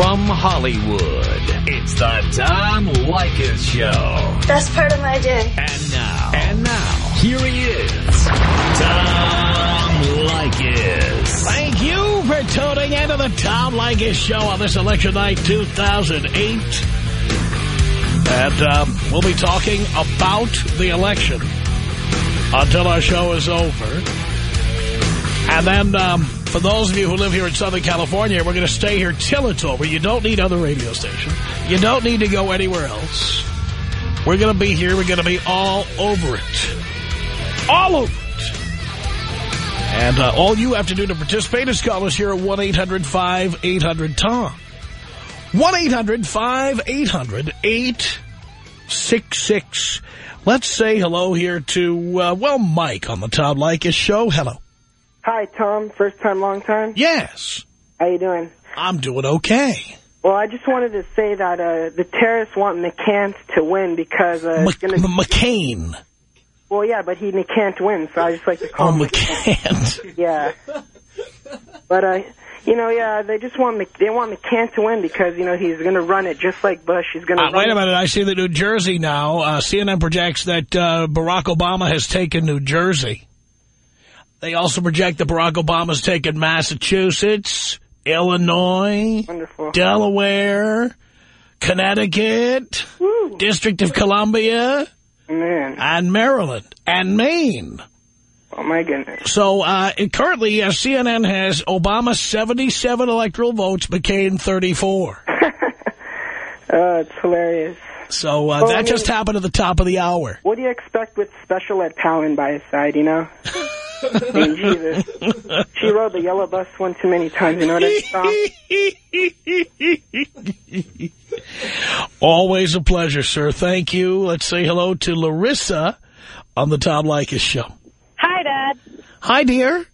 From Hollywood, it's the Tom Leykis Show. Best part of my day. And now, and now, here he is, Tom Leykis. Thank you for tuning into the Tom Leykis Show on this election night 2008. And um, we'll be talking about the election until our show is over. And then um, for those of you who live here in Southern California, we're going to stay here till it's over. You don't need other radio stations. You don't need to go anywhere else. We're going to be here. We're going to be all over it. All over it. And uh, all you have to do to participate is call us here at 1-800-5800-TOM. 1-800-5800-866. Let's say hello here to, uh, well, Mike on the Tom Leykis show. Hello. Hi, Tom. First time, long time. Yes. How you doing? I'm doing okay. Well, I just wanted to say that uh, the terrorists want McCann to win because uh, Mc gonna. McCain. Well, yeah, but he can't win, so I just like to call Oh, him. McCann. Yeah. But uh, you know, yeah, they just want Mc, they want McCann to win because you know he's going to run it just like Bush. He's going to. Uh, wait a minute. I see that New Jersey now. Uh, CNN projects that uh, Barack Obama has taken New Jersey. They also project that Barack Obama's taken Massachusetts, Illinois, Wonderful. Delaware, Connecticut, Woo. District of Columbia, Man, and Maryland, and Maine. oh my goodness. So uh, currently, uh, CNN has Obama 77 electoral votes, McCain 34. Oh, it's hilarious. So uh, Well, I that mean- just happened at the top of the hour. What do you expect with Special Ed Palin by his side? You know. I Jesus. She rode the yellow bus one too many times. You know what I mean? Always a pleasure, sir. Thank you. Let's say hello to Larissa on the Tom Leykis show. Hi, Dad. Hi, dear.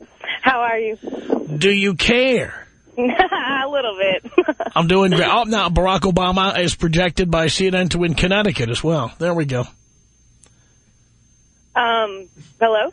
How are you? Do you care? a little bit. I'm doing great. Oh, now Barack Obama is projected by CNN to win Connecticut as well. There we go. um, hello?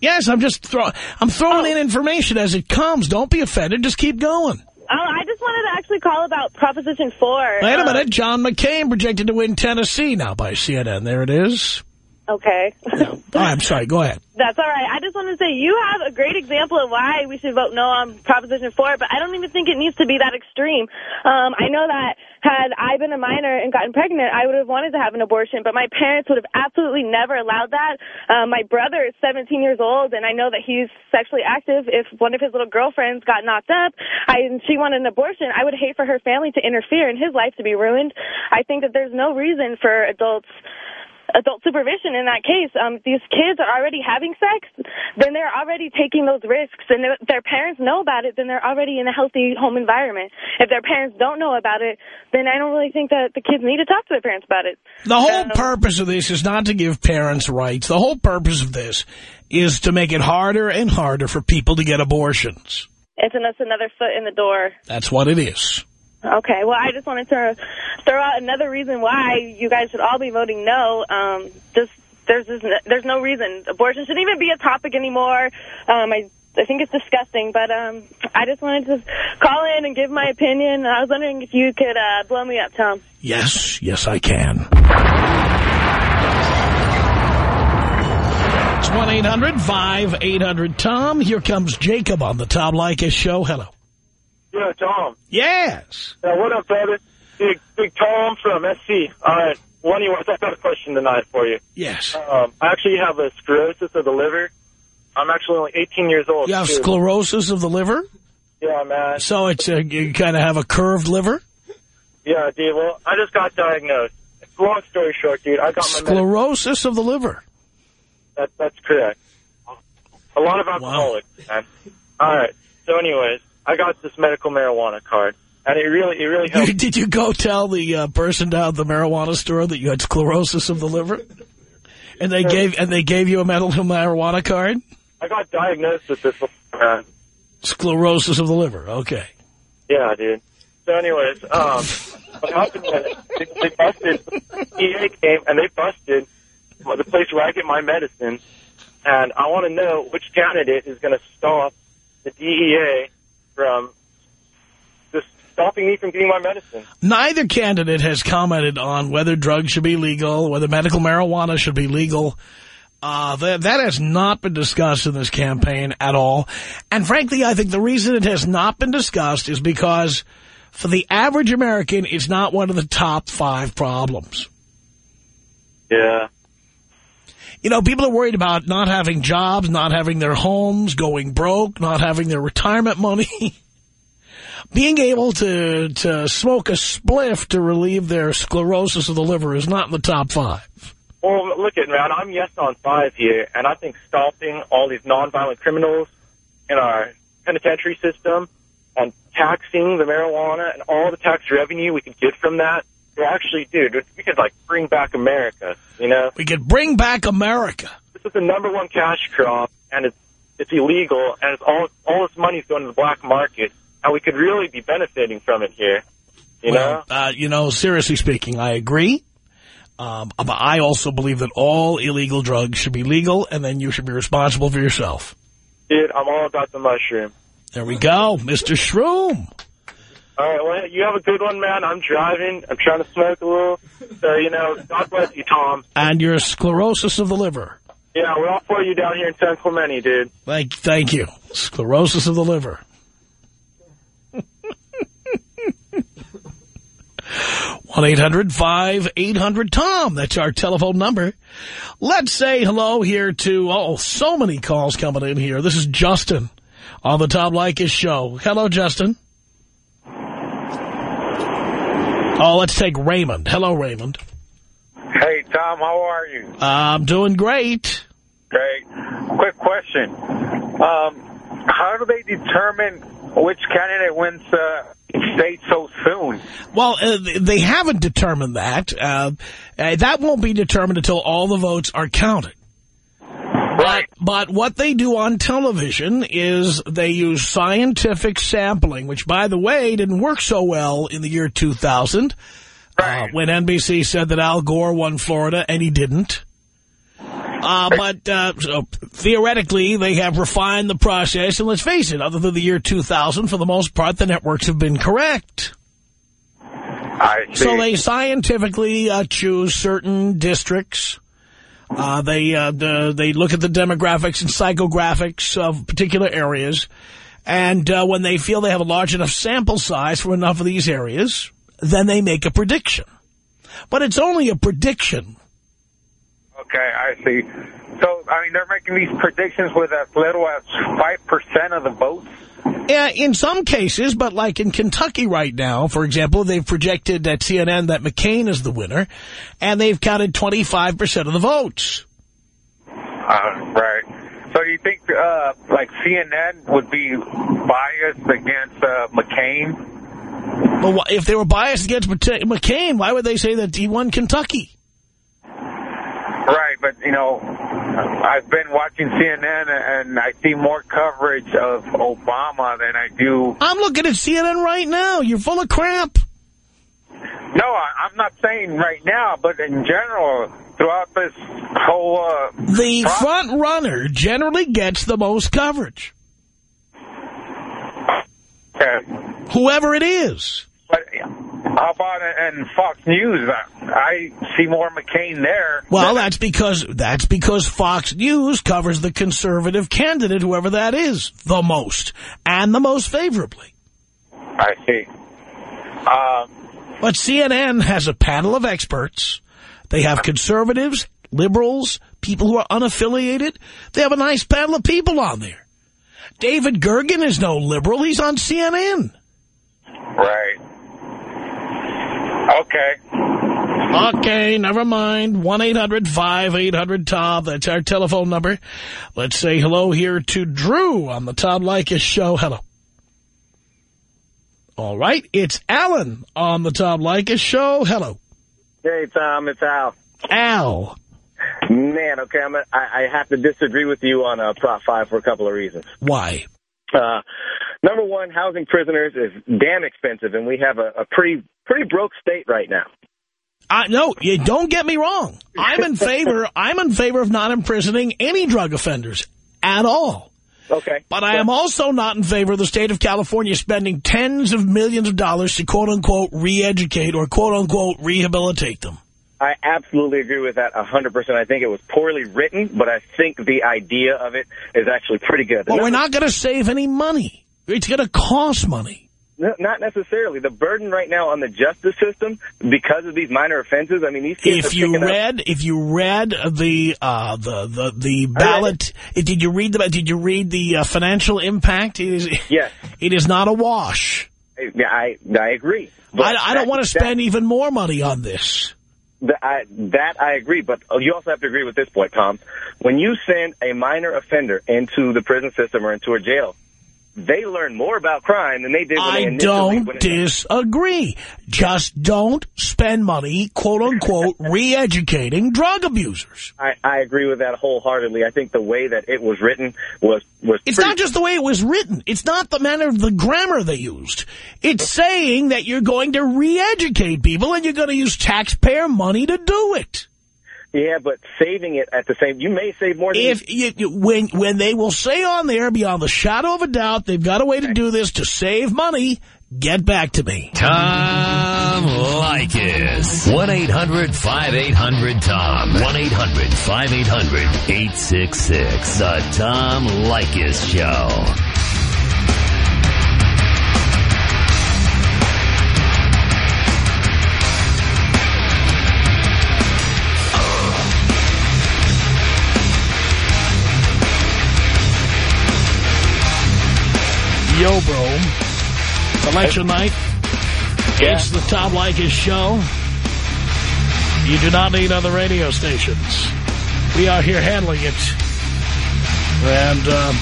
Yes, I'm just throw I'm throwing in information as it comes. Don't be offended. Just keep going. Oh, I just wanted to actually call about Proposition 4. Wait a Um, minute. John McCain projected to win Tennessee now by CNN. There it is. Okay. Oh, I'm sorry. Go ahead. That's all right. I just want to say you have a great example of why we should vote no on Proposition 4, but I don't even think it needs to be that extreme. Um, I know that had I been a minor and gotten pregnant, I would have wanted to have an abortion, but my parents would have absolutely never allowed that. Um, my brother is 17 years old, and I know that he's sexually active. If one of his little girlfriends got knocked up I, and she wanted an abortion, I would hate for her family to interfere and his life to be ruined. I think that there's no reason for adults adult supervision in that case. Um, these kids are already having sex, then they're already taking those risks, and their- their parents know about it, then they're already in a healthy home environment. If their parents don't know about it, then I don't really think that the kids need to talk to their parents about it. The whole Um, purpose of this is not to give parents rights. The whole purpose of this is to make it harder and harder for people to get abortions. It's another foot in the door. That's what it is. Okay, well, I just wanted to throw out another reason why you guys should all be voting no. Um, just there's just, there's no reason abortion shouldn't even be a topic anymore. Um, I I think it's disgusting, but um, I just wanted to call in and give my opinion. I was wondering if you could uh, blow me up, Tom. Yes, yes, I can. It's 1-800-5800-TOM. Here comes Jacob on the Tom Leykis show. Hello. Yeah, Tom. Yes. Yeah, what up, brother? Big, big Tom from SC. All right. One, you I've got a question tonight for you. Yes. Um, I actually have a sclerosis of the liver. I'm actually only 18 years old. You have too. sclerosis of the liver? Yeah, man. So it's a, you kind of have a curved liver? Yeah, dude. Well, I just got diagnosed. Long story short, dude, I got. Sclerosis of the liver. That, that's correct. A lot of alcoholics, man. All right. So, anyways, I got this medical marijuana card, and it really, it really helped. Did you go tell the uh, person down at the marijuana store that you had sclerosis of the liver? And they gave and they gave you a medical marijuana card? I got diagnosed with this, man. Sclerosis of the liver. Okay. Yeah, dude. So, anyways, um, what happened was they, they busted. EA came and they busted the place where I get my medicine, and I want to know which candidate is going to stop the DEA from just stopping me from getting my medicine. Neither candidate has commented on whether drugs should be legal, whether medical marijuana should be legal. Uh, that, that has not been discussed in this campaign at all. And frankly, I think the reason it has not been discussed is because for the average American, it's not one of the top five problems. Yeah. You know, people are worried about not having jobs, not having their homes, going broke, not having their retirement money. Being able to, to smoke a spliff to relieve their sclerosis of the liver is not in the top five. Well, look at man, I'm yes on five here, and I think stopping all these nonviolent criminals in our penitentiary system and taxing the marijuana and all the tax revenue we could get from that, actually, dude, we could like bring back America. You know, We could bring back America. this is the number one cash crop, and it's it's illegal, and it's all all this money's going to the black market, and we could really be benefiting from it here. You know. Uh, you know, seriously speaking, I agree. Um, but I also believe that all illegal drugs should be legal, and then you should be responsible for yourself. Dude, I'm all about the mushroom. There we go, Mr. Shroom. All right, well, you have a good one, man. I'm driving. I'm trying to smoke a little. So, you know, God bless you, Tom. And your sclerosis of the liver. Yeah, we're all for you down here in San Clemente, dude. Thank, thank you. Sclerosis of the liver. 1-800-5800-TOM. That's our telephone number. Let's say hello here to, oh, so many calls coming in here. This is Justin on the Tom Leykis show. Hello, Justin. Oh, let's take Raymond. Hello, Raymond. Hey, Tom, how are you? I'm doing great. Great. Quick question. Um, how do they determine which candidate wins uh, state so soon? Well, uh, they haven't determined that. Uh, uh, that won't be determined until all the votes are counted. But, but what they do on television is they use scientific sampling, which, by the way, didn't work so well in the year 2000 uh, when NBC said that Al Gore won Florida, and he didn't. Uh, but uh, so theoretically, they have refined the process, and let's face it, other than the year 2000, for the most part, the networks have been correct. So they scientifically uh, choose certain districts. Uh, they uh, the, they look at the demographics and psychographics of particular areas, and uh, when they feel they have a large enough sample size for enough of these areas, then they make a prediction. But it's only a prediction. Okay, I see. So, I mean, they're making these predictions with as little as 5% of the votes? Uh, in some cases, but like in Kentucky right now, for example, they've projected at CNN that McCain is the winner, and they've counted 25% of the votes. Uh, right. So you think, uh, like, CNN would be biased against uh, McCain? Well, if they were biased against McCain, why would they say that he won Kentucky? Right, but, you know, I've been watching CNN and I see more coverage of Obama than I do... I'm looking at CNN right now. You're full of crap. No, I, I'm not saying right now, but in general, throughout this whole... Uh, The front runner generally gets the most coverage, Okay. whoever it is. But how about in Fox News? I, see more McCain there. Well, that's because that's because Fox News covers the conservative candidate, whoever that is, the most and the most favorably. I see. Um, But CNN has a panel of experts. They have conservatives, liberals, people who are unaffiliated. They have a nice panel of people on there. David Gergen is no liberal. He's on CNN. right. Okay. Okay, never mind. 1-800-5800-TOM. That's our telephone number. Let's say hello here to Drew on the Tom Leykis show. Hello. All right, it's Alan on the Tom Leykis show. Hello. Hey, Tom, it's Al. Al. Man, okay, I'm a, I, I have to disagree with you on uh, Prop 5 for a couple of reasons. Why? Uh, number one, housing prisoners is damn expensive, and we have a, a pretty pretty broke state right now. I, no, you don't get me wrong. I'm in favor. I'm in favor of not imprisoning any drug offenders at all. Okay. But I am also not in favor of the state of California spending tens of millions of dollars to quote-unquote re-educate or quote-unquote rehabilitate them. I absolutely agree with that 100%. I think it was poorly written, but I think the idea of it is actually pretty good. Well, we're not going to save any money. It's going to cost money. No, not necessarily. The burden right now on the justice system, because of these minor offenses, I mean, these kids If you picking up- read, if you read the uh, the the the ballot, did you read the did you read the uh, financial impact? It is Yes. it is not a wash. Yeah, I I agree. But I, I don't want to that- spend even more money on this. That I, that I agree, but you also have to agree with this point, Tom. When you send a minor offender into the prison system or into a jail, they learn more about crime than they did when they I initially don't disagree. Just don't spend money, quote unquote, re-educating drug abusers. I, I agree with that wholeheartedly. I think the way that it was written was was It's not just the way it was written. It's not the manner of the grammar they used. It's saying that you're going to re-educate people and you're going to use taxpayer money to do it. Yeah, but saving it at the same, you may save more than If you, you- when when they will say on there beyond the shadow of a doubt they've got a way to do this to save money, get back to me. Tom Leykis. 1-800-5800-TOM. 1-800-5800-866. The Tom Leykis Show. Yo, bro. It's election night. It's the Tom Leykis Show. You do not need other radio stations. We are here handling it. And um,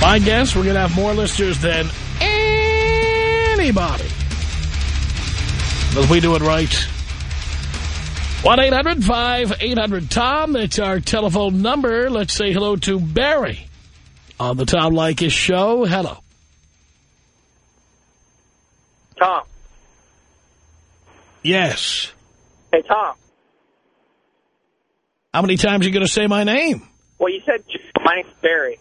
my guess, we're going to have more listeners than anybody. But we do it right. 1-800-5800-TOM. That's our telephone number. Let's say hello to Barry on the Tom Leykis Show. Hello. Tom. Yes. Hey, Tom. How many times are you going to say my name? Well, you said my name's Barry.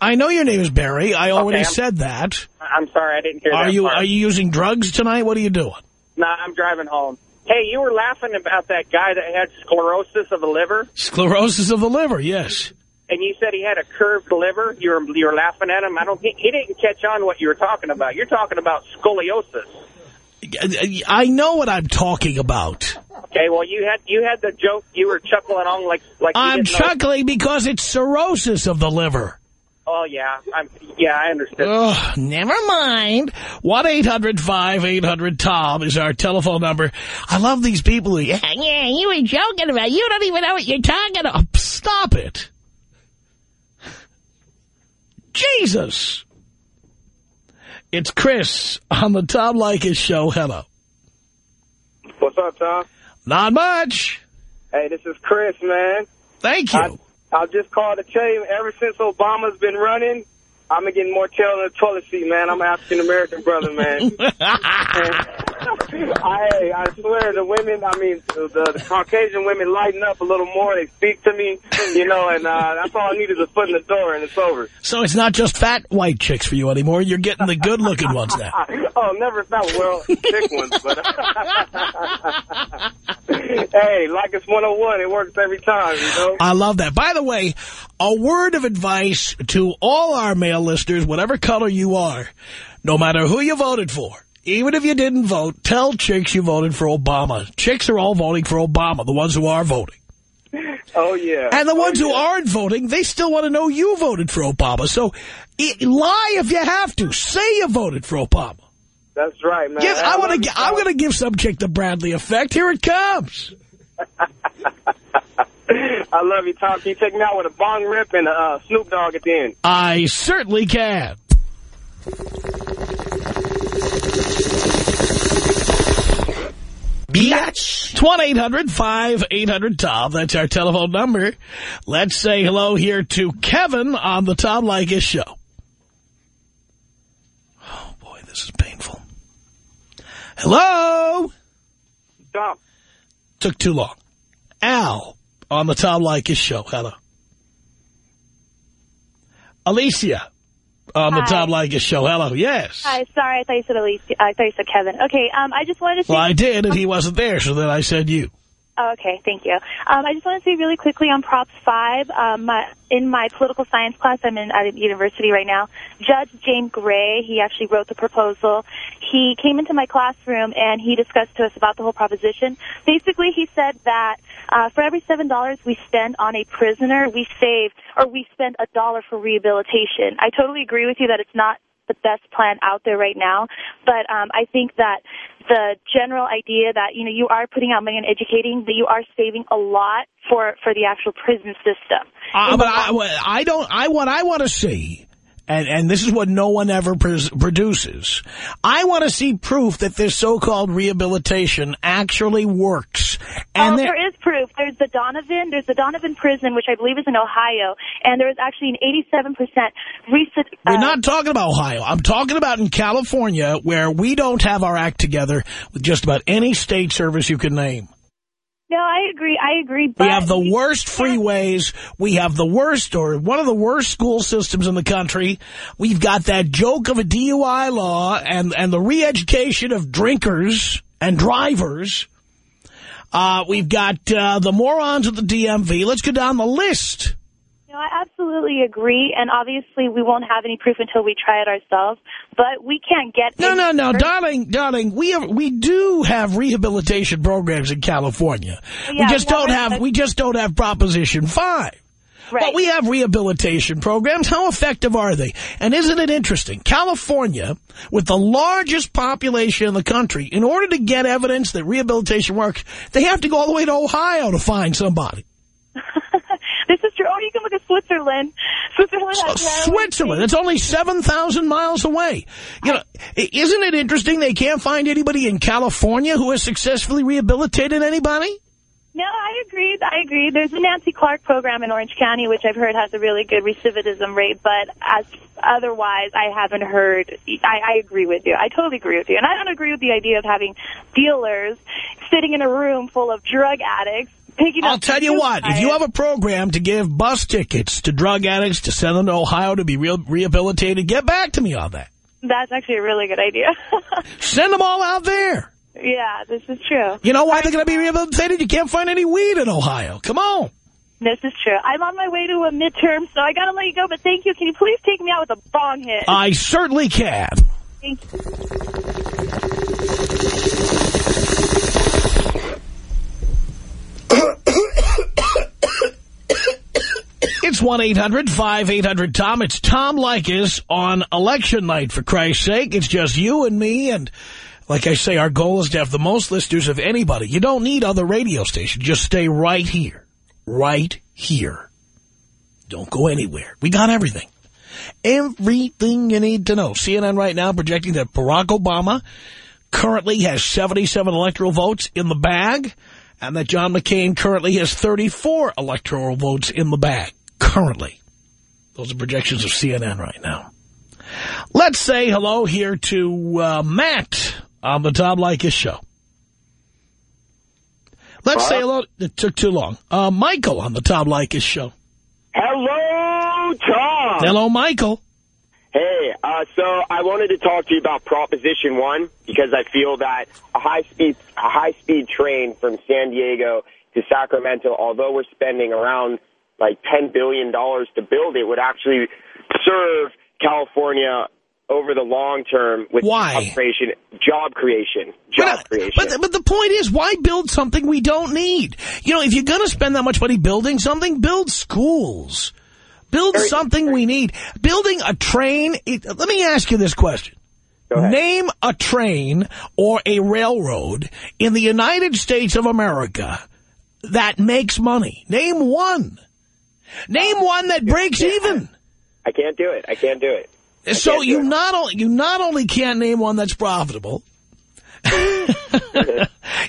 I know your name is Barry. I already Okay, said that. I'm sorry, I didn't hear Are that you part. are you using drugs tonight? What are you doing? Nah, I'm driving home. Hey, you were laughing about that guy that had sclerosis of the liver, Sclerosis of the liver, yes. And you said he had a curved liver. You were you were laughing at him. I don't think he didn't catch on what you were talking about. You're talking about scoliosis. I know what I'm talking about. Okay, well you had you had the joke. You were chuckling on like like I'm didn't know- chuckling because it's cirrhosis of the liver. Oh yeah, I'm yeah I understand. Ugh, never mind. 1-800-5800-TOM is our telephone number. I love these people who, yeah, yeah, you were joking about You don't even know what you're talking about. Stop it. Jesus. It's Chris on the Tom Leykis show. Hello. What's up, Tom? Not much. Hey, this is Chris, man. Thank you. I, I just called to tell you, ever since Obama's been running, I'm getting more tail in the toilet seat, man. I'm an African-American brother, man. I, I swear, the women, I mean, the, the Caucasian women lighten up a little more. They speak to me, you know, and uh, that's all I need is a foot in the door, and it's over. so it's not just fat white chicks for you anymore. You're getting the good-looking ones now. oh, never felt well, thick ones, but hey, like it's 101, it works every time, you know. I love that. By the way, a word of advice to all our male listeners, whatever color you are, no matter who you voted for, even if you didn't vote, tell chicks you voted for Obama. Chicks are all voting for Obama, the ones who are voting. Oh yeah. And the Oh, ones who aren't voting, they still want to know you voted for Obama. So i lie if you have to. Say you voted for Obama. That's right, man. Give, I want to. I'm going to give some chick the Bradley effect. Here it comes. I love you, Tom. Can you take me out with a bong rip and a uh, Snoop Dogg at the end? I certainly can. Biatch. 1-800-5800-TOM. That's our telephone number. Let's say hello here to Kevin on the Tom Leykis show. Oh, boy, this is painful. Hello? Tom. Took too long. Al on the Tom Leykis show. Hello. Alicia on the Hi. Tom Leykis show. Hello, yes. Hi, sorry, I thought you said Alicia. I thought you said Kevin. Okay, um, I just wanted to say... Well, I did, and he wasn't there, so then I said you. Oh, okay, thank you. Um, I just want to say really quickly on Props 5, um, my, in my political science class, I'm in at a university right now, Judge James Gray, he actually wrote the proposal. He came into my classroom and he discussed to us about the whole proposition. Basically, he said that uh, for every $7 we spend on a prisoner, we save, or we spend a dollar for rehabilitation. I totally agree with you that it's not the best plan out there right now. But um, I think that the general idea that you know you are putting out money on educating, that you are saving a lot for for the actual prison system. Uh, but I, I don't. I what I want to see, and and this is what no one ever produces. I want to see proof that this so-called rehabilitation actually works. And oh, there- there is proof. There's the Donovan. There's the Donovan prison, which I believe is in Ohio, and there is actually an 87 percent recent. We're uh, not talking about Ohio. I'm talking about in California, where we don't have our act together with just about any state service you can name. No, I agree. I agree. We have the worst freeways. We have the worst or one of the worst school systems in the country. We've got that joke of a DUI law and, and the re-education of drinkers and drivers. Uh, we've got uh, the morons at the DMV. Let's go down the list. No, I absolutely agree, and obviously we won't have any proof until we try it ourselves. But we can't get No, no, no, darling, darling. We have, we do have rehabilitation programs in California. we just don't have- have we just don't have Proposition Five. Right. But we have rehabilitation programs. How effective are they? And isn't it interesting? California, with the largest population in the country, in order to get evidence that rehabilitation works, they have to go all the way to Ohio to find somebody. Oh, you can look at Switzerland. Switzerland own Switzerland, it's only 7,000 miles away. You know, isn't it interesting they can't find anybody in California who has successfully rehabilitated anybody? No, I agree. I agree. There's a Nancy Clark program in Orange County, which I've heard has a really good recidivism rate, but as otherwise, I haven't heard. I, I agree with you. I totally agree with you, and I don't agree with the idea of having dealers sitting in a room full of drug addicts. Picking I'll tell you what, if you have a program to give bus tickets to drug addicts to send them to Ohio to be re rehabilitated, get back to me on that. that's actually a really good idea. Send them all out there. yeah, this is true. You know why they're going to be rehabilitated? You can't find any weed in Ohio. Come on. This is true. I'm on my way to a midterm, so I gotta let you go. But thank you. Can you please take me out with a bong hit? I certainly can. Thank you. It's 1-800-5800-TOM. It's Tom Leykis on election night, for Christ's sake. It's just you and me, and like I say, our goal is to have the most listeners of anybody. You don't need other radio stations. Just stay right here. Right here. Don't go anywhere. We got everything. Everything you need to know. CNN right now projecting that Barack Obama currently has 77 electoral votes in the bag, and that John McCain currently has 34 electoral votes in the bag. Currently. Those are projections of CNN right now. Let's say hello here to uh, Matt on the Tom Leykis show. Let's say hello. It took too long. Uh, Michael on the Tom Leykis show. Hello, Tom. Hello, Michael. Hey, uh, so I wanted to talk to you about Proposition 1 because I feel that a high-speed a high-speed train from San Diego to Sacramento, although we're spending around like $10 billion to build it, would actually serve California over the long term with Why? job creation, job creation, job But, creation. but, but the point is, why build something we don't need? You know, if you're going to spend that much money building something, build schools. Build Very- something we need. Building a train, it, let me ask you this question. Name a train or a railroad in the United States of America that makes money. Name one. Name uh, one that breaks even. I can't do it. I can't do it. I So you not only you not only can't name one that's profitable.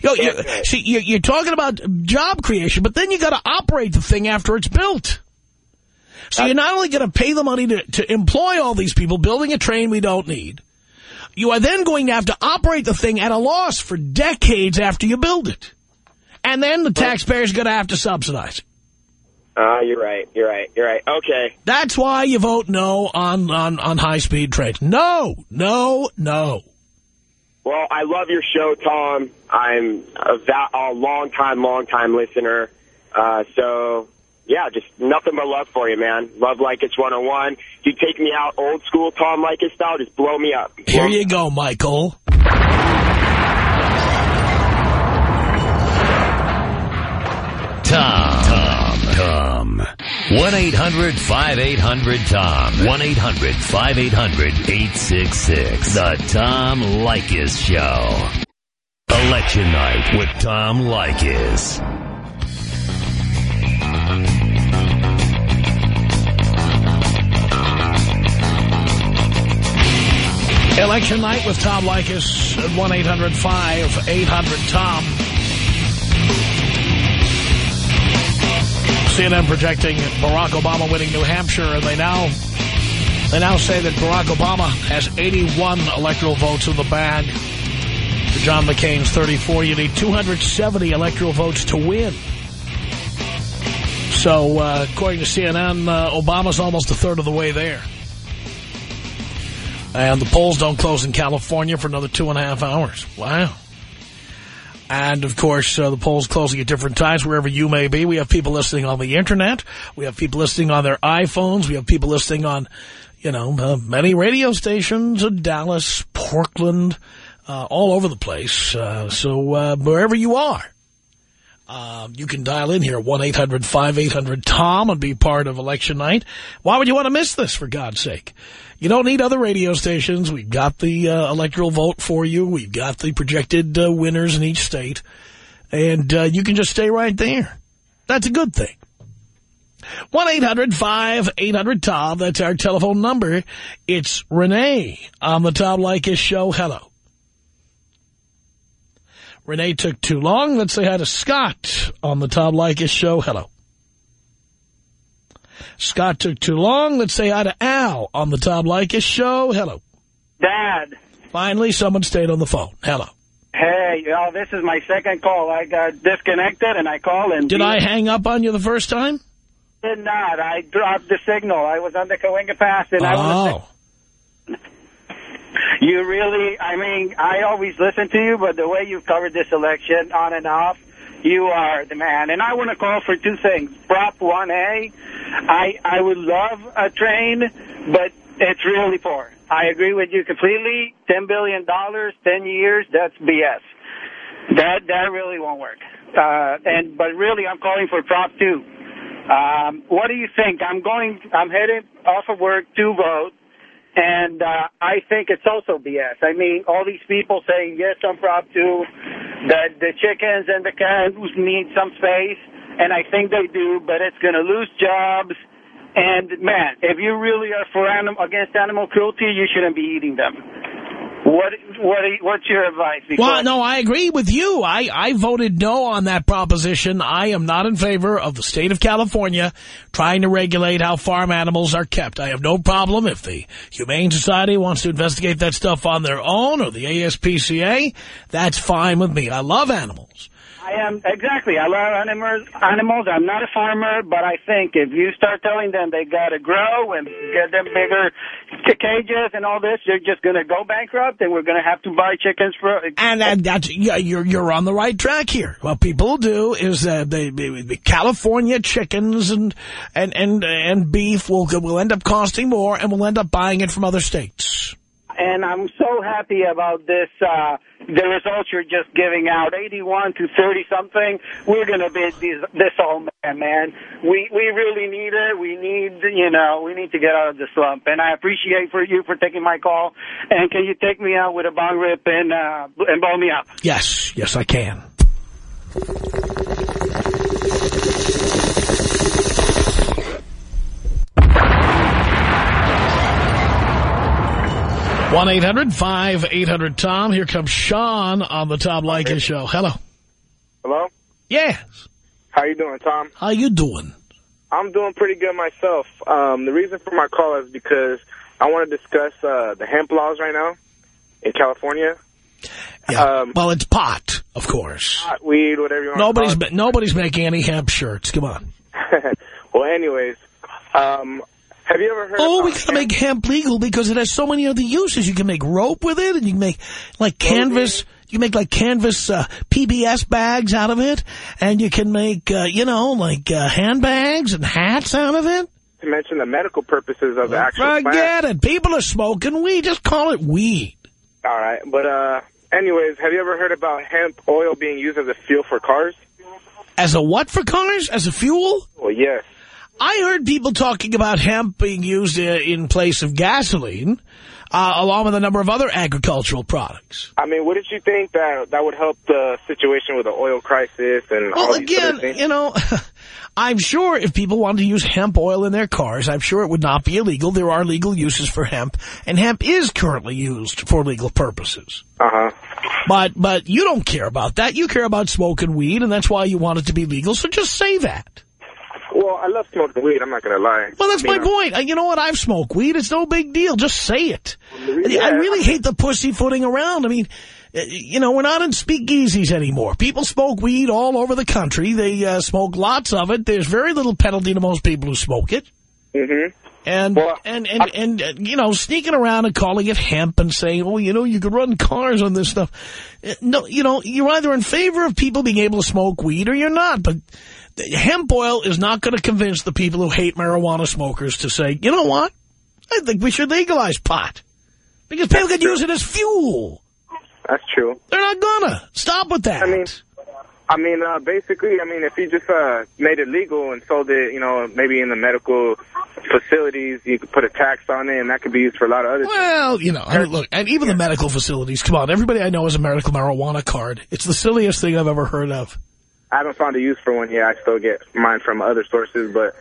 Yo, you, see, you're talking about job creation, but then you got to operate the thing after it's built. So you're not only going to pay the money to, to employ all these people building a train we don't need, you are then going to have to operate the thing at a loss for decades after you build it. And then the taxpayer's going to have to subsidize it. Uh, you're right. You're right. You're right. Okay. That's why you vote no on, on, on high-speed trains. No, no, no. Well, I love your show, Tom. I'm a, a long time, long time listener. Uh, so, yeah, just nothing but love for you, man. Love like it's 101. If you take me out old school Tom Leykis style, just blow me up. Here you go, Michael. Tom. Tom. Tom. 1-800-5800-TOM. 1-800-5800-866. The Tom Leykis Show. Election night with Tom Leykis. Election night with Tom Leykis at 1-800-5800-TOM. CNN projecting Barack Obama winning New Hampshire, and they now they now say that Barack Obama has 81 electoral votes in the bag. For John McCain's 34, you need 270 electoral votes to win. So, uh, according to CNN, uh, Obama's almost a third of the way there. And the polls don't close in California for another two and a half hours. Wow. And, of course, uh, the polls closing at different times wherever you may be. We have people listening on the Internet. We have people listening on their iPhones. We have people listening on, you know, uh, many radio stations in Dallas, Portland, uh, all over the place. Uh, so uh, wherever you are, um, you can dial in here, 1-800-5800-TOM and be part of election night. Why would you want to miss this, for God's sake? You don't need other radio stations. We've got the uh, electoral vote for you. We've got the projected uh, winners in each state. And uh, you can just stay right there. That's a good thing. 1-800-5800-TOM. That's our telephone number. It's Renee on the Tom Leykis show. Hello. Renee took too long. Let's say hi to Scott on the Tom Leykis show. Hello. Scott took too long. Let's say hi to Al on the Tom Leykis show. Hello. Dad. Finally, someone stayed on the phone. Hello. Hey, oh, this is my second call. I got disconnected and I called and... Did I hang up on you the first time? Did not. I dropped the signal. I was on the Cahuenga Pass and I was... Oh. You really, I mean, I always listen to you, but the way you've covered this election on and off, you are the man. And I want to call for two things. Prop 1A, I, I would love a train, but it's really poor. I agree with you completely. $10 billion, 10 years, that's BS. That, that really won't work. Uh, and, but really, I'm calling for Prop 2. Um, what do you think? I'm going, I'm headed off of work to vote. And uh, I think it's also BS. I mean, all these people saying yes on Prop 2, that the chickens and the cows need some space, and I think they do, but it's going to lose jobs. And, man, if you really are for anim against animal cruelty, you shouldn't be eating them. What what what's your advice? Because Well, no, I agree with you. I, I voted no on that proposition. I am not in favor of the state of California trying to regulate how farm animals are kept. I have no problem if the Humane Society wants to investigate that stuff on their own or the ASPCA. That's fine with me. I love animals. I am exactly. I love animals. Animals. I'm not a farmer, but I think if you start telling them they got to grow and get them bigger cages and all this, they're just going to go bankrupt, and we're going to have to buy chickens for. And that, that's you're you're on the right track here. What people do is uh, they, they, the California chickens and and and and beef will will end up costing more, and we'll end up buying it from other states. And I'm so happy about this, uh, the results you're just giving out, 81 to 30-something. We're going to beat these, this old man, man. We we really need it. We need, you know, we need to get out of the slump. And I appreciate for you for taking my call. And can you take me out with a bong rip and, uh, and blow me up? Yes, yes, I can. One eight hundred five eight hundred Tom. Here comes Sean on the Tom Leykis show. Hello. Hello? Yes. How you doing, Tom? How you doing? I'm doing pretty good myself. Um, the reason for my call is because I want to discuss uh, the hemp laws right now in California. Yeah. Um, well, it's pot, of course. Pot, weed, whatever you want Nobody's to call ma- nobody's making any hemp shirts. Come on. Well, anyways, um, have you ever heard? Oh, we gotta make hemp legal because it has so many other uses. You can make rope with it, and you can make like canvas. You make like canvas uh, PBS bags out of it, and you can make uh, you know like uh, handbags and hats out of it. to mention the medical purposes of the actual plant? Forget it. People are smoking weed. Just call it weed. All right, but uh, anyways, have you ever heard about hemp oil being used as a fuel for cars? As a what for cars? As a fuel? Well, yes. I heard people talking about hemp being used uh, in place of gasoline, uh, along with a number of other agricultural products. I mean, wouldn't you think that that would help the situation with the oil crisis and all Well, these other again, things? you know, I'm sure if people wanted to use hemp oil in their cars, I'm sure it would not be illegal. There are legal uses for hemp, and hemp is currently used for legal purposes. Uh-huh. But but you don't care about that. You care about smoking weed, and that's why you want it to be legal. So just say that. Well, I love smoking weed. I'm not gonna lie. Well, that's I my mean, point. Uh, You know what? I've smoked weed. It's no big deal. Just say it. Yeah. I really hate the pussyfooting around. I mean, uh, you know, we're not in speakeasies anymore. People smoke weed all over the country. They uh, smoke lots of it. There's very little penalty to most people who smoke it. Mm-hmm. And, and, and, and, uh, you know, sneaking around and calling it hemp and saying, oh, you know, you could run cars on this stuff. Uh, No, you know, you're either in favor of people being able to smoke weed or you're not. But hemp oil is not going to convince the people who hate marijuana smokers to say, you know what? I think we should legalize pot. Because people can use it as fuel. That's true. They're not gonna. Stop with that. I mean, I mean, uh, basically, I mean, if you just uh, made it legal and sold it, you know, maybe in the medical facilities, you could put a tax on it, and that could be used for a lot of other things. Well, you know, I mean, look, and even the medical facilities, come on, everybody I know has a medical marijuana card. It's the silliest thing I've ever heard of. I haven't found a use for one yet. I still get mine from other sources, but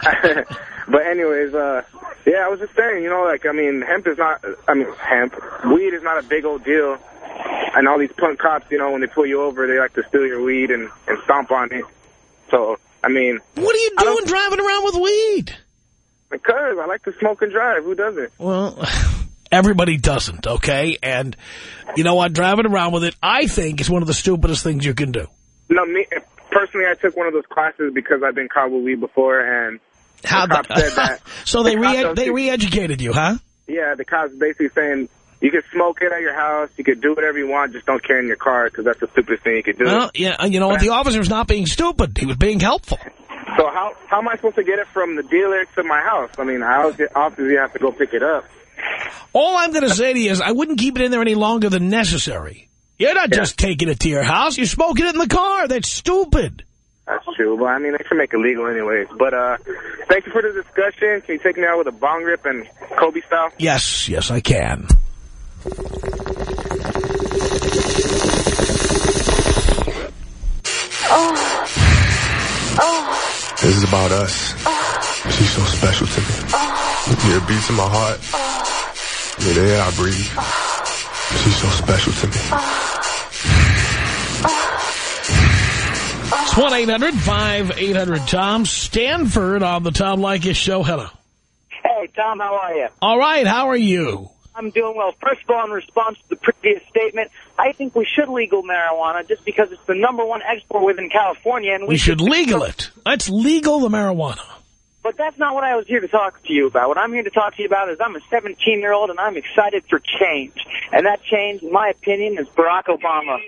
but anyways, uh, yeah, I was just saying, you know, like I mean, hemp is not. I mean, hemp, weed is not a big old deal. And all these punk cops, you know, when they pull you over, they like to steal your weed and and stomp on it. So I mean, What are you doing driving around with weed? because I like to smoke and drive. Who doesn't? Well, everybody doesn't, okay? And you know what? Driving around with it, I think, is one of the stupidest things you can do. No, me personally, I took one of those classes because I've been caught with weed before, and How the cop the- said that. so they the cop re they re-educated you, huh? Yeah, the cops basically saying you can smoke it at your house, you can do whatever you want, just don't carry it in your car because that's the stupidest thing you could do. Well, yeah, you know what? The officer was not being stupid. He was being helpful. So how how am I supposed to get it from the dealer to my house? I mean, I obviously obviously have to go pick it up. All I'm going to say to you is I wouldn't keep it in there any longer than necessary. You're not just taking it to your house. You're smoking it in the car. That's stupid. That's true, but I mean, they should make it legal anyways. But uh, thank you for the discussion. Can you take me out with a bong rip and Kobe style? Yes, yes, I can. This is about us. She's so special to me. Yeah, it beats in my heart. Yeah, the air I breathe. She's so special to me. It's 1-800-5800-TOM. Stanford on the Tom Leykis Show. Hello. Hey, Tom, how are you? All right, how are you? I'm doing well. First of all, in response to the previous statement, I think we should legal marijuana just because it's the number one export within California. and We should legal it. Let's legal the marijuana. But that's not what I was here to talk to you about. What I'm here to talk to you about is I'm a 17-year-old and I'm excited for change. And that change, in my opinion, is Barack Obama.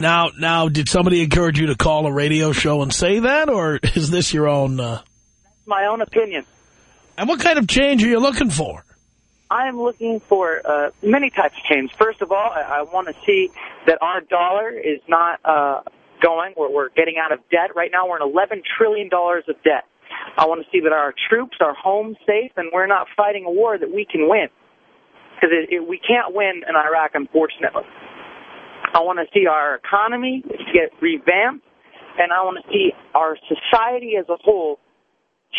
Now, now, did somebody encourage you to call a radio show and say that, or is this your own? Uh... It's my own opinion. And what kind of change are you looking for? I'm looking for uh, many types of change. First of all, I, I want to see that our dollar is not uh, going. We're, we're getting out of debt. Right now, we're in $11 trillion of debt. I want to see that our troops are home safe and we're not fighting a war that we can win. Because we can't win in Iraq, unfortunately. I want to see our economy get revamped, and I want to see our society as a whole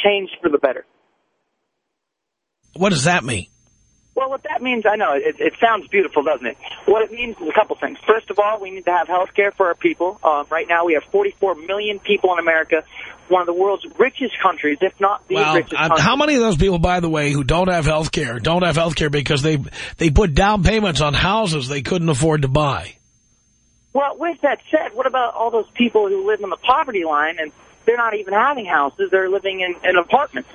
change for the better. What does that mean? Well, what that means, I know, it, it sounds beautiful, doesn't it? What it means is a couple things. First of all, we need to have health care for our people. Um, right now, we have 44 million people in America, one of the world's richest countries, if not the Well, richest uh, how many of those people, by the way, who don't have health care, don't have health care because they they put down payments on houses they couldn't afford to buy? Well, with that said, what about all those people who live on the poverty line and they're not even having houses; they're living in, in apartments.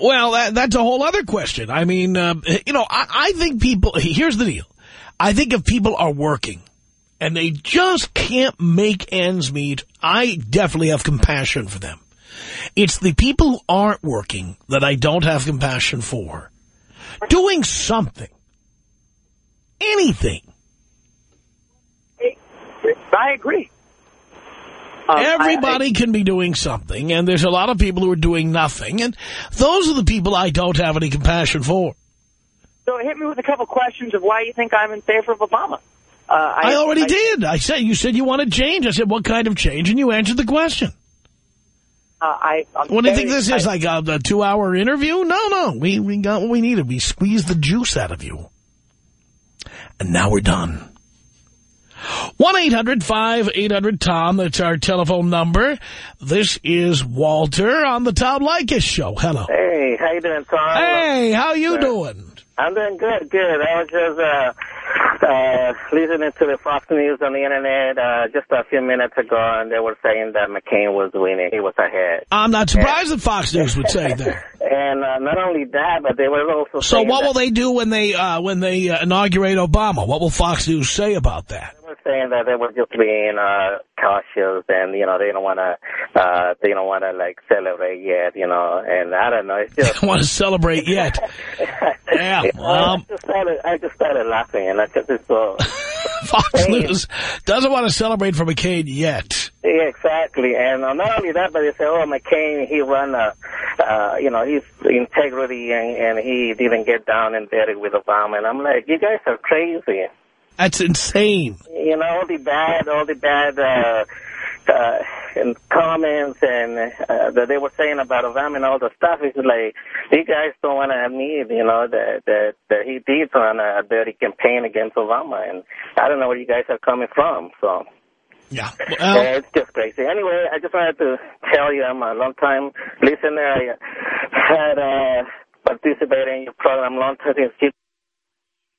Well, that, that's a whole other question. I mean, uh, you know, I, I think people, here's the deal. I think if people are working and they just can't make ends meet, I definitely have compassion for them. It's the people who aren't working that I don't have compassion for. Doing something. Anything. I agree. Um, Everybody I, I, can be doing something, and there's a lot of people who are doing nothing, and those are the people I don't have any compassion for. So hit me with a couple questions of why you think I'm in favor of Obama. Uh, I, I, already did. I said you said you wanted change. I said what kind of change, and you answered the question. Uh, I, what do you think this is? Like a, a two-hour interview? No, no. We we got what we needed. We squeezed the juice out of you, and now we're done. 1-800-5800-TOM. That's our telephone number. This is Walter on the Tom Leykis Show. Hello. Hey, how you doing, Tom? Hey, how you doing? I'm doing good, good. I was just uh, uh, listening to the Fox News on the Internet uh, just a few minutes ago, and they were saying that McCain was winning. He was ahead. I'm not surprised and, that Fox News would say that. And uh, not only that, but they were also So what will they do when they uh, when they uh, inaugurate Obama? What will Fox News say about that? They were saying that they were just being uh, cautious, and you know they don't want to uh, they don't want to like celebrate yet, you know. And I don't know, it's just don't want to celebrate yet. yeah, um, I just started I just started laughing, and I just so. Fox News doesn't want to celebrate for McCain yet. Yeah, exactly. And uh, not only that, but they say, oh, McCain, he run a, uh, you know, his integrity and, and he didn't get down and dirty with Obama. And I'm like, you guys are crazy. That's insane. You know, all the bad, all the bad, uh, uh, and comments and uh, that they were saying about Obama and all the stuff is like you guys don't want to admit, you know, that that that he did run a dirty campaign against Obama, and I don't know where you guys are coming from. So. Yeah. Well, yeah, it's just crazy. Anyway, I just wanted to tell you I'm a long-time listener. I had uh, participated in your program long time since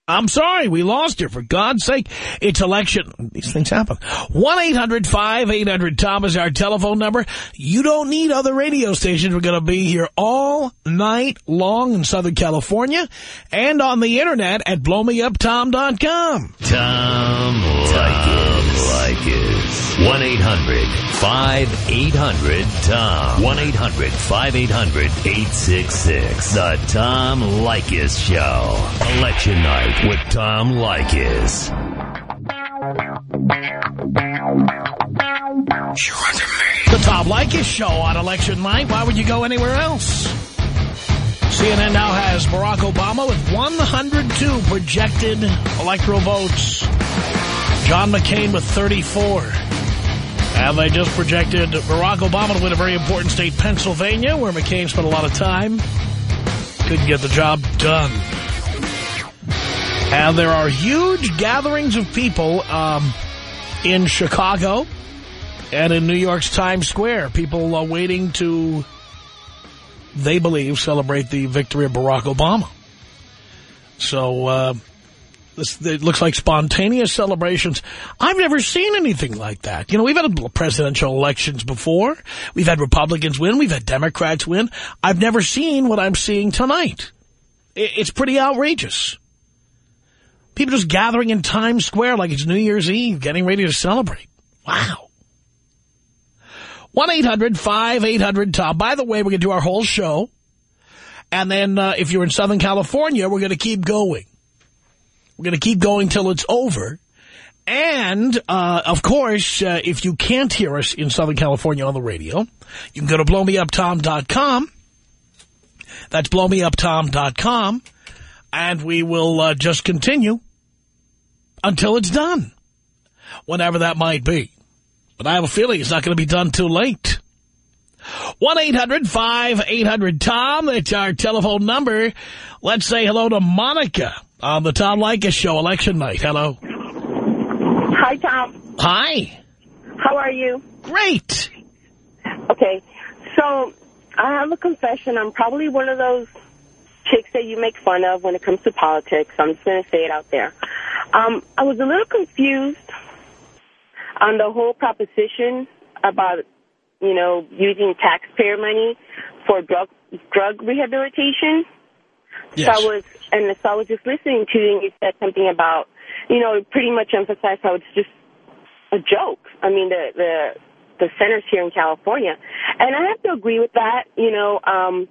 I'm sorry, we lost you. For God's sake, it's election. These things happen. 1-800-5800-TOM is our telephone number. You don't need other radio stations. We're going to be here all night long in Southern California and on the Internet at blowmeuptom.com. Tom Leykis. is 1-800-5800-TOM. 1-800-5800-866. The Tom Leykis Show. Election night with Tom Leykis. The Tom Leykis Show on election night. Why would you go anywhere else? CNN now has Barack Obama with 102 projected electoral votes. John McCain with 34. And they just projected Barack Obama to win a very important state, Pennsylvania, where McCain spent a lot of time. Couldn't get the job done. And there are huge gatherings of people um, in Chicago and in New York's Times Square. People are waiting to, they believe, celebrate the victory of Barack Obama. So uh, this, it looks like spontaneous celebrations. I've never seen anything like that. You know, we've had presidential elections before. We've had Republicans win. We've had Democrats win. I've never seen what I'm seeing tonight. It's pretty outrageous. People just gathering in Times Square like it's New Year's Eve, getting ready to celebrate. Wow. 1-800-5800-TOM. By the way, we're going to do our whole show. And then uh, if you're in Southern California, we're going to keep going. We're going to keep going till it's over. And, uh, of course, uh, if you can't hear us in Southern California on the radio, you can go to blowmeuptom.com. That's blowmeuptom.com and we will uh, just continue until it's done, whenever that might be. But I have a feeling it's not going to be done too late. 1-800-5800-TOM. That's our telephone number. Let's say hello to Monica on the Tom Leykis Show, election night. Hello. Hi, Tom. Hi. How are you? Great. Okay. So, I have a confession. I'm probably one of those chicks that you make fun of when it comes to politics. I'm just going to say it out there. Um, I was a little confused on the whole proposition about you know, using taxpayer money for drug drug rehabilitation. Yes. So I was, and so I was just listening to you, and you said something about, you know, pretty much emphasized how it's just a joke. I mean, the the the centers here in California, and I have to agree with that. You know, um,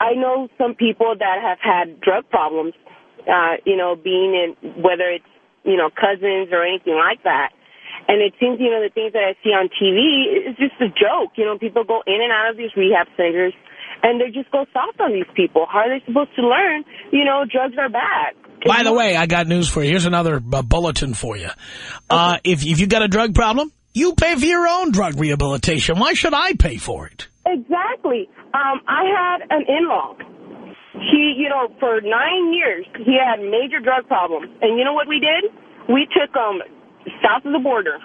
I know some people that have had drug problems. Uh, you know, being in whether it's you know cousins or anything like that. And it seems, you know, the things that I see on TV is just a joke. You know, people go in and out of these rehab centers, and they just go soft on these people. How are they supposed to learn, you know, drugs are bad? By the way, I got news for you. Here's another uh, bulletin for you. Uh, if, if you've got a drug problem, you pay for your own drug rehabilitation. Why should I pay for it? Exactly. Um, I had an in-law. He, you know, for nine years, he had major drug problems. And you know what we did? We took him south of the border.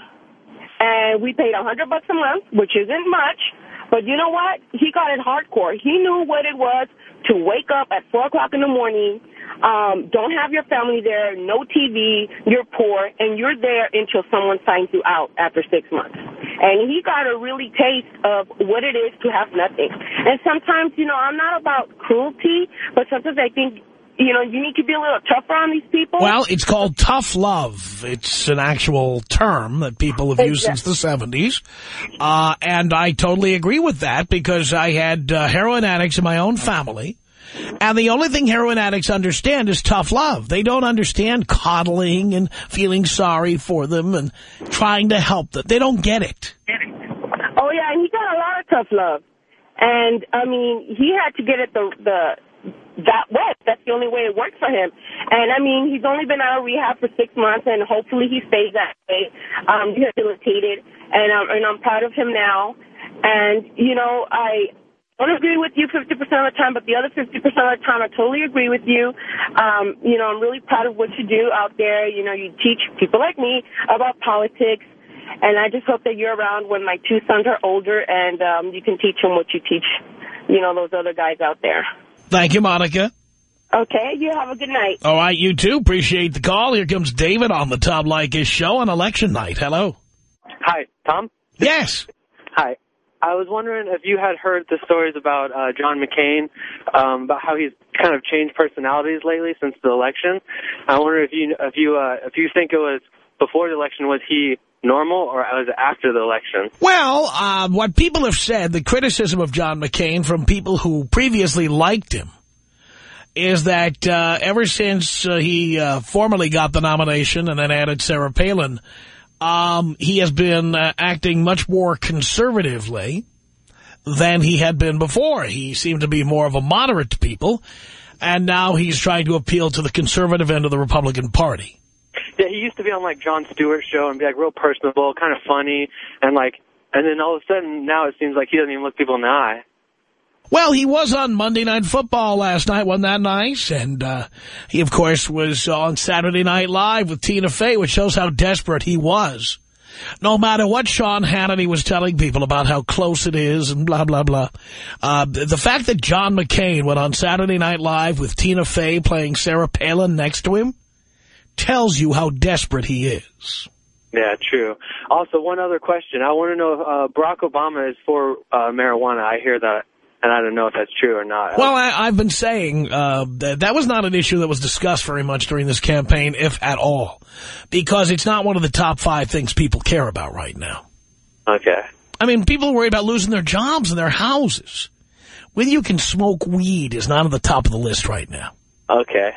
And we paid a hundred bucks a month, which isn't much. But you know what? He got it hardcore. He knew what it was to wake up at 4 o'clock in the morning, um, don't have your family there, no TV, you're poor, and you're there until someone signs you out after six months. And he got a really taste of what it is to have nothing. And sometimes, you know, I'm not about cruelty, but sometimes I think you know, you need to be a little tougher on these people. Well, it's called tough love. It's an actual term that people have used since the 70s. Uh, and I totally agree with that because I had uh, heroin addicts in my own family. And the only thing heroin addicts understand is tough love. They don't understand coddling and feeling sorry for them and trying to help them. They don't get it. Oh, yeah, and he got a lot of tough love. And, I mean, he had to get it the, the that way. That's the only way it worked for him. And, I mean, he's only been out of rehab for six months, and hopefully he stays that way, um, rehabilitated. And, um, and I'm proud of him now. And, you know, I don't agree with you 50% of the time, but the other 50% of the time, I totally agree with you. Um, you know, I'm really proud of what you do out there. You know, you teach people like me about politics. And I just hope that you're around when my two sons are older and um, you can teach them what you teach, you know, those other guys out there. Thank you, Monica. Okay, you have a good night. All right, you too. Appreciate the call. Here comes David on the Tom Leykis show on election night. Hello. Hi, Tom? Yes. Hi. I was wondering if you had heard the stories about uh, John McCain, um, about how he's kind of changed personalities lately since the election. I wonder if you if you uh, if you think it was before the election was he normal or was it after the election? Well, uh, what people have said, the criticism of John McCain from people who previously liked him, is that uh, ever since uh, he uh, formally got the nomination and then added Sarah Palin, um, he has been uh, acting much more conservatively than he had been before. He seemed to be more of a moderate to people, and now he's trying to appeal to the conservative end of the Republican Party. Yeah, he used to be on like Jon Stewart's show and be like real personable, kind of funny, and like, and then all of a sudden now it seems like he doesn't even look people in the eye. Well, he was on Monday Night Football last night. Wasn't that nice? And uh, he, of course, was on Saturday Night Live with Tina Fey, which shows how desperate he was. No matter what Sean Hannity was telling people about how close it is and blah, blah, blah. Uh, the fact that John McCain went on Saturday Night Live with Tina Fey playing Sarah Palin next to him tells you how desperate he is. Yeah, true. Also, one other question. I want to know if uh, Barack Obama is for uh, marijuana. I hear that and I don't know if that's true or not. Well, I, have been saying uh, that that was not an issue that was discussed very much during this campaign, if at all, because it's not one of the top five things people care about right now. Okay. I mean, people worry about losing their jobs and their houses. Whether you can smoke weed is not on the top of the list right now. Okay.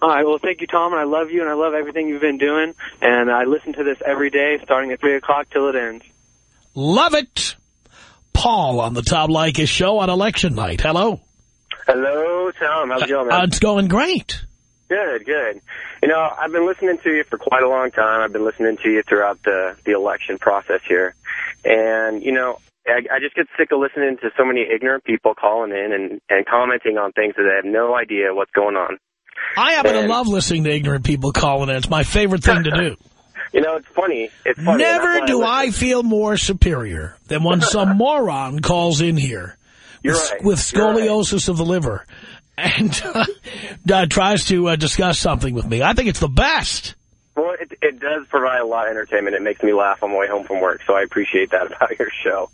All right, well, thank you, Tom, and I love you, and I love everything you've been doing, and I listen to this every day, starting at 3 o'clock till it ends. Love it. Paul on the Tom Leykis show on election night. Hello. Hello, Tom. How's it going, man? Uh, it's going great. Good, good. You know, I've been listening to you for quite a long time. I've been listening to you throughout the, the election process here. And, you know, I, I just get sick of listening to so many ignorant people calling in and, and commenting on things that they have no idea what's going on. I happen and, to love listening to ignorant people calling in. It's my favorite thing to do. You know, it's funny. It's funny. Never do I, I feel more superior than when some moron calls in here with, right. with scoliosis right. of the liver and uh, uh, tries to uh, discuss something with me. I think it's the best. Well, it, it does provide a lot of entertainment. It makes me laugh on my way home from work, so I appreciate that about your show.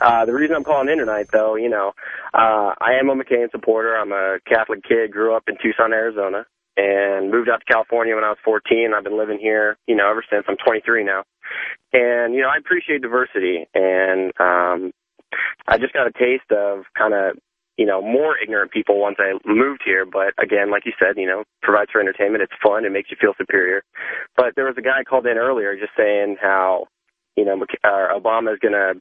Uh, the reason I'm calling in tonight, though, you know, uh, I am a McCain supporter. I'm a Catholic kid, grew up in Tucson, Arizona, and moved out to California when I was 14. I've been living here, you know, ever since. I'm 23 now. And, you know, I appreciate diversity, and um, I just got a taste of kind of you know, more ignorant people once I moved here. But again, like you said, you know, provides for entertainment. It's fun. It makes you feel superior. But there was a guy called in earlier just saying how, you know, uh, Obama is going to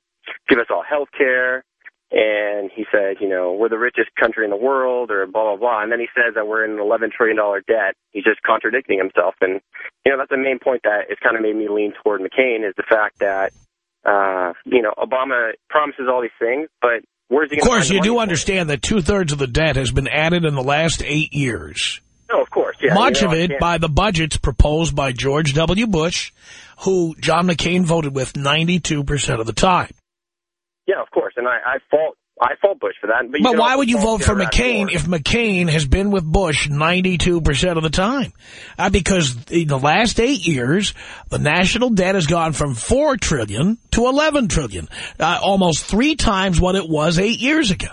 give us all health care. And he said, you know, we're the richest country in the world or blah, blah, blah. And then he says that we're in an $11 trillion debt. He's just contradicting himself. And, you know, that's the main point that it's kind of made me lean toward McCain is the fact that, uh, you know, Obama promises all these things, but Where's he of course, you do understand that two-thirds of the debt has been added in the last eight years. No, of course. Yeah, Much you know, of it by the budgets proposed by George W. Bush, who John McCain voted with 92% of the time. Yeah, of course. And I, I fault I fault Bush for that. But, but why would you vote for McCain if McCain has been with Bush 92% of the time? Uh, because in the last eight years, the national debt has gone from 4 trillion to 11 trillion, uh, almost three times what it was eight years ago.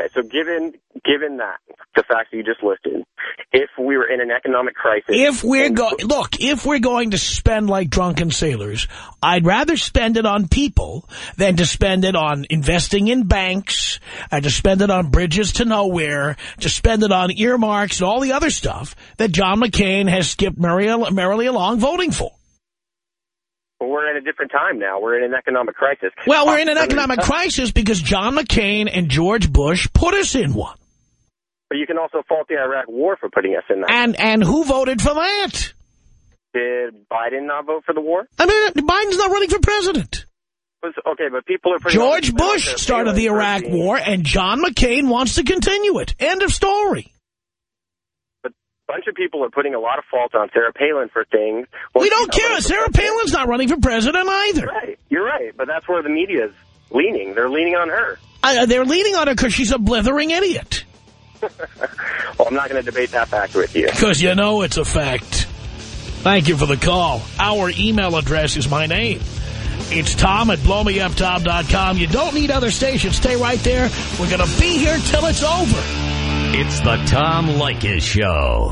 Okay, so given given that, the facts that you just listed, if we were in an economic crisis... If we're go Look, if we're going to spend like drunken sailors, I'd rather spend it on people than to spend it on investing in banks, and to spend it on bridges to nowhere, to spend it on earmarks and all the other stuff that John McCain has skipped merrily, merrily along voting for. We're in a different time now. We're in an economic crisis. Well, we're in an economic uh, crisis because John McCain and George Bush put us in one. But you can also fault the Iraq war for putting us in that. And and who voted for that? Did Biden not vote for the war? I mean, Biden's not running for president. Okay, but people are... George Bush started the Iraq war, and John McCain wants to continue it. End of story bunch of people are putting a lot of fault on Sarah Palin for things. we don't care. Sarah Palin's not running for president either. You're right. You're right. But that's where the media is leaning. They're leaning on her. Uh, they're leaning on her because she's a blithering idiot. well, I'm not going to debate that fact with you. Because you know it's a fact. Thank you for the call. Our email address is my name. It's Tom at blowmeuptom.com. You don't need other stations. Stay right there. We're going to be here till it's over. It's the Tom Leykis Show.